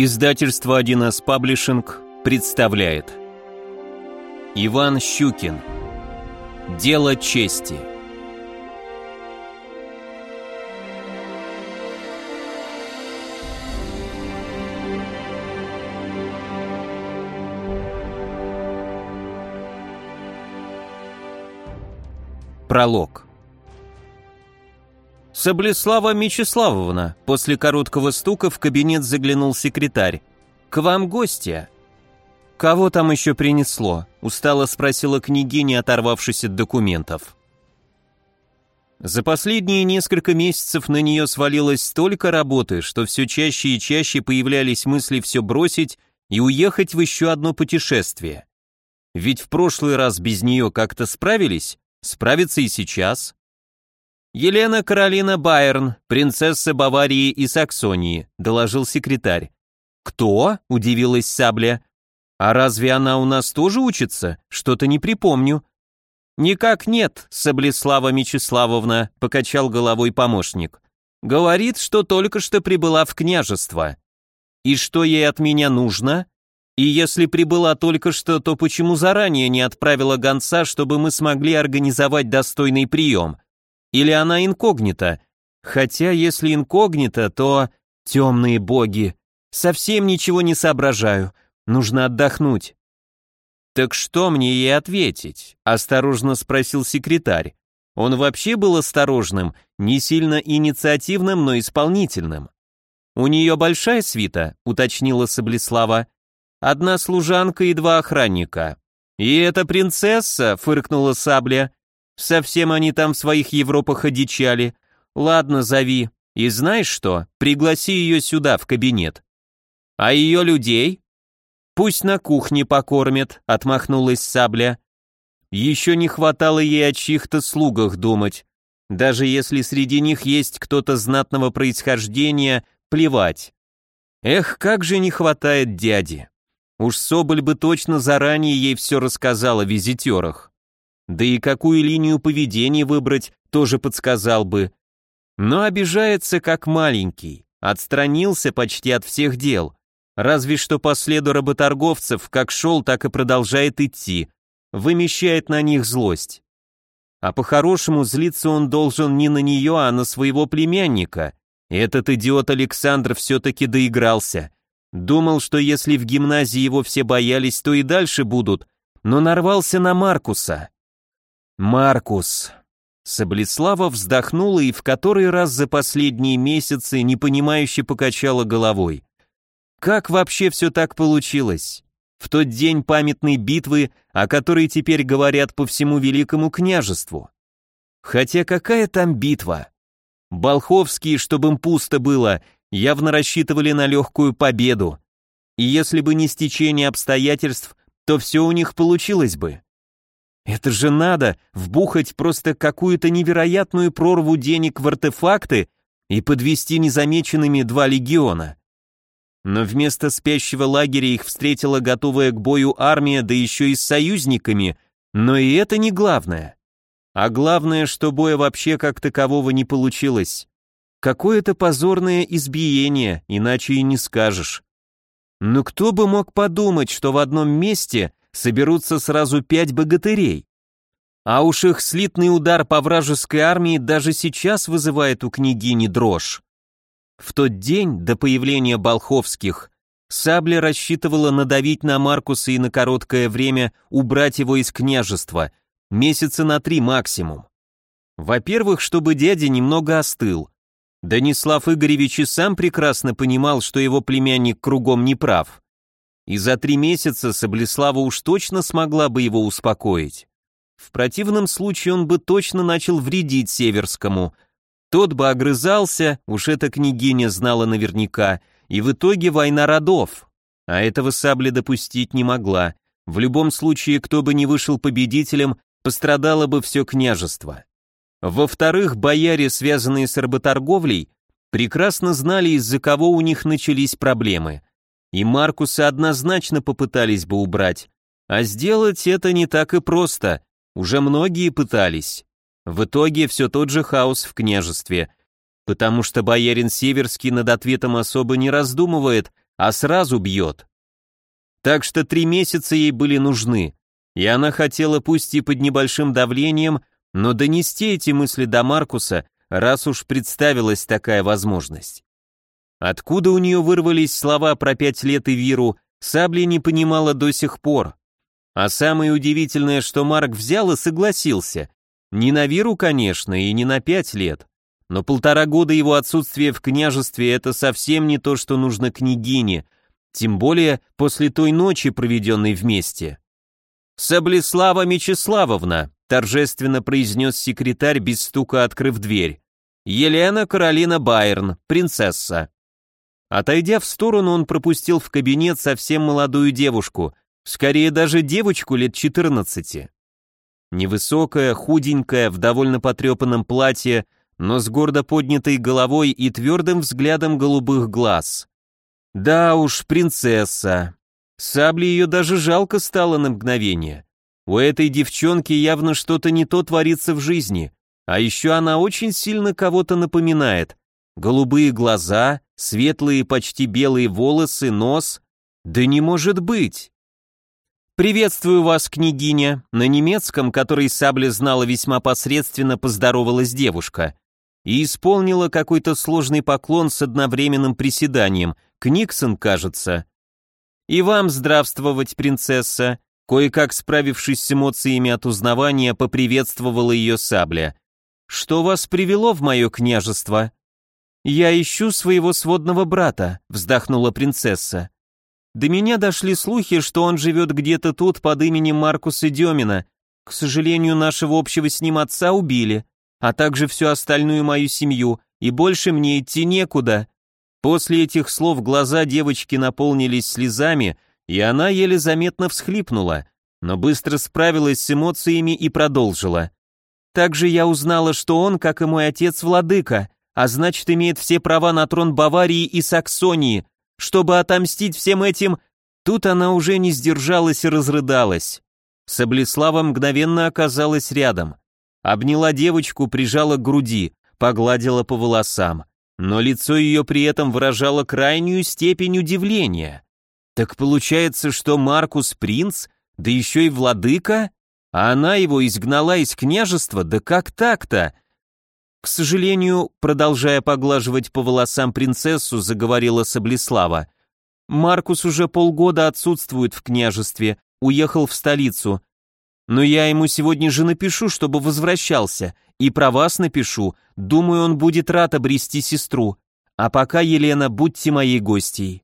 Издательство 1С Паблишинг представляет. Иван Щукин. Дело чести. Пролог «Саблеслава Мечиславовна!» После короткого стука в кабинет заглянул секретарь. «К вам гостья!» «Кого там еще принесло?» — устало спросила княгиня, оторвавшись от документов. За последние несколько месяцев на нее свалилось столько работы, что все чаще и чаще появлялись мысли все бросить и уехать в еще одно путешествие. Ведь в прошлый раз без нее как-то справились, справиться и сейчас. «Елена Каролина Байерн, принцесса Баварии и Саксонии», — доложил секретарь. «Кто?» — удивилась Сабля. «А разве она у нас тоже учится? Что-то не припомню». «Никак нет, Саблеслава Мечиславовна», — покачал головой помощник. «Говорит, что только что прибыла в княжество. И что ей от меня нужно? И если прибыла только что, то почему заранее не отправила гонца, чтобы мы смогли организовать достойный прием?» Или она инкогнита? Хотя, если инкогнита, то... Темные боги. Совсем ничего не соображаю. Нужно отдохнуть. «Так что мне ей ответить?» – осторожно спросил секретарь. Он вообще был осторожным, не сильно инициативным, но исполнительным. «У нее большая свита», — уточнила Саблеслава. «Одна служанка и два охранника». «И эта принцесса», — фыркнула Сабля, Совсем они там в своих Европах одичали. Ладно, зови. И знаешь что? Пригласи ее сюда, в кабинет. А ее людей? Пусть на кухне покормят, отмахнулась Сабля. Еще не хватало ей о чьих-то слугах думать. Даже если среди них есть кто-то знатного происхождения, плевать. Эх, как же не хватает дяди. Уж Соболь бы точно заранее ей все рассказал о визитерах. Да и какую линию поведения выбрать, тоже подсказал бы. Но обижается как маленький, отстранился почти от всех дел. Разве что по следу работорговцев, как шел, так и продолжает идти, вымещает на них злость. А по-хорошему злиться он должен не на нее, а на своего племянника. Этот идиот Александр все-таки доигрался. Думал, что если в гимназии его все боялись, то и дальше будут, но нарвался на Маркуса. Маркус. Саблеслава вздохнула и в который раз за последние месяцы непонимающе покачала головой. Как вообще все так получилось? В тот день памятной битвы, о которой теперь говорят по всему Великому княжеству. Хотя какая там битва? Болховские, чтобы им пусто было, явно рассчитывали на легкую победу. И если бы не стечение обстоятельств, то все у них получилось бы. Это же надо вбухать просто какую-то невероятную прорву денег в артефакты и подвести незамеченными два легиона. Но вместо спящего лагеря их встретила готовая к бою армия, да еще и с союзниками, но и это не главное. А главное, что боя вообще как такового не получилось. Какое-то позорное избиение, иначе и не скажешь. Но кто бы мог подумать, что в одном месте соберутся сразу пять богатырей. А уж их слитный удар по вражеской армии даже сейчас вызывает у княгини дрожь. В тот день, до появления Болховских, Сабля рассчитывала надавить на Маркуса и на короткое время убрать его из княжества, месяца на три максимум. Во-первых, чтобы дядя немного остыл. Данислав Игоревич и сам прекрасно понимал, что его племянник кругом не прав и за три месяца Саблеслава уж точно смогла бы его успокоить. В противном случае он бы точно начал вредить Северскому. Тот бы огрызался, уж эта княгиня знала наверняка, и в итоге война родов. А этого Сабля допустить не могла. В любом случае, кто бы не вышел победителем, пострадало бы все княжество. Во-вторых, бояре, связанные с работорговлей, прекрасно знали, из-за кого у них начались проблемы – и Маркуса однозначно попытались бы убрать. А сделать это не так и просто, уже многие пытались. В итоге все тот же хаос в княжестве, потому что боярин Северский над ответом особо не раздумывает, а сразу бьет. Так что три месяца ей были нужны, и она хотела пусть и под небольшим давлением, но донести эти мысли до Маркуса, раз уж представилась такая возможность. Откуда у нее вырвались слова про пять лет и Виру, Сабли не понимала до сих пор. А самое удивительное, что Марк взял и согласился. Не на Виру, конечно, и не на пять лет. Но полтора года его отсутствия в княжестве – это совсем не то, что нужно княгине, тем более после той ночи, проведенной вместе. «Саблеслава Мечиславовна», – торжественно произнес секретарь, без стука открыв дверь. «Елена Каролина Байерн, принцесса». Отойдя в сторону, он пропустил в кабинет совсем молодую девушку, скорее даже девочку лет 14. Невысокая, худенькая, в довольно потрепанном платье, но с гордо поднятой головой и твердым взглядом голубых глаз. Да уж, принцесса. Сабли ее даже жалко стало на мгновение. У этой девчонки явно что-то не то творится в жизни, а еще она очень сильно кого-то напоминает. Голубые глаза, светлые почти белые волосы, нос. Да не может быть! «Приветствую вас, княгиня!» На немецком, который Сабля знала весьма посредственно, поздоровалась девушка и исполнила какой-то сложный поклон с одновременным приседанием. Книксон, кажется. «И вам здравствовать, принцесса!» Кое-как справившись с эмоциями от узнавания, поприветствовала ее сабля. «Что вас привело в мое княжество?» «Я ищу своего сводного брата», — вздохнула принцесса. «До меня дошли слухи, что он живет где-то тут под именем Маркуса Демина. К сожалению, нашего общего с ним отца убили, а также всю остальную мою семью, и больше мне идти некуда». После этих слов глаза девочки наполнились слезами, и она еле заметно всхлипнула, но быстро справилась с эмоциями и продолжила. «Также я узнала, что он, как и мой отец, владыка, а значит имеет все права на трон Баварии и Саксонии, чтобы отомстить всем этим...» Тут она уже не сдержалась и разрыдалась. Саблеслава мгновенно оказалась рядом. Обняла девочку, прижала к груди, погладила по волосам. Но лицо ее при этом выражало крайнюю степень удивления. Так получается, что Маркус принц, да еще и владыка? А она его изгнала из княжества, да как так-то? К сожалению, продолжая поглаживать по волосам принцессу, заговорила Саблеслава. Маркус уже полгода отсутствует в княжестве, уехал в столицу. Но я ему сегодня же напишу, чтобы возвращался, и про вас напишу. Думаю, он будет рад обрести сестру. А пока, Елена, будьте моей гостьей.